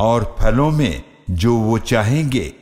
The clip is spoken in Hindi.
और फलों में जो वो चाहेंगे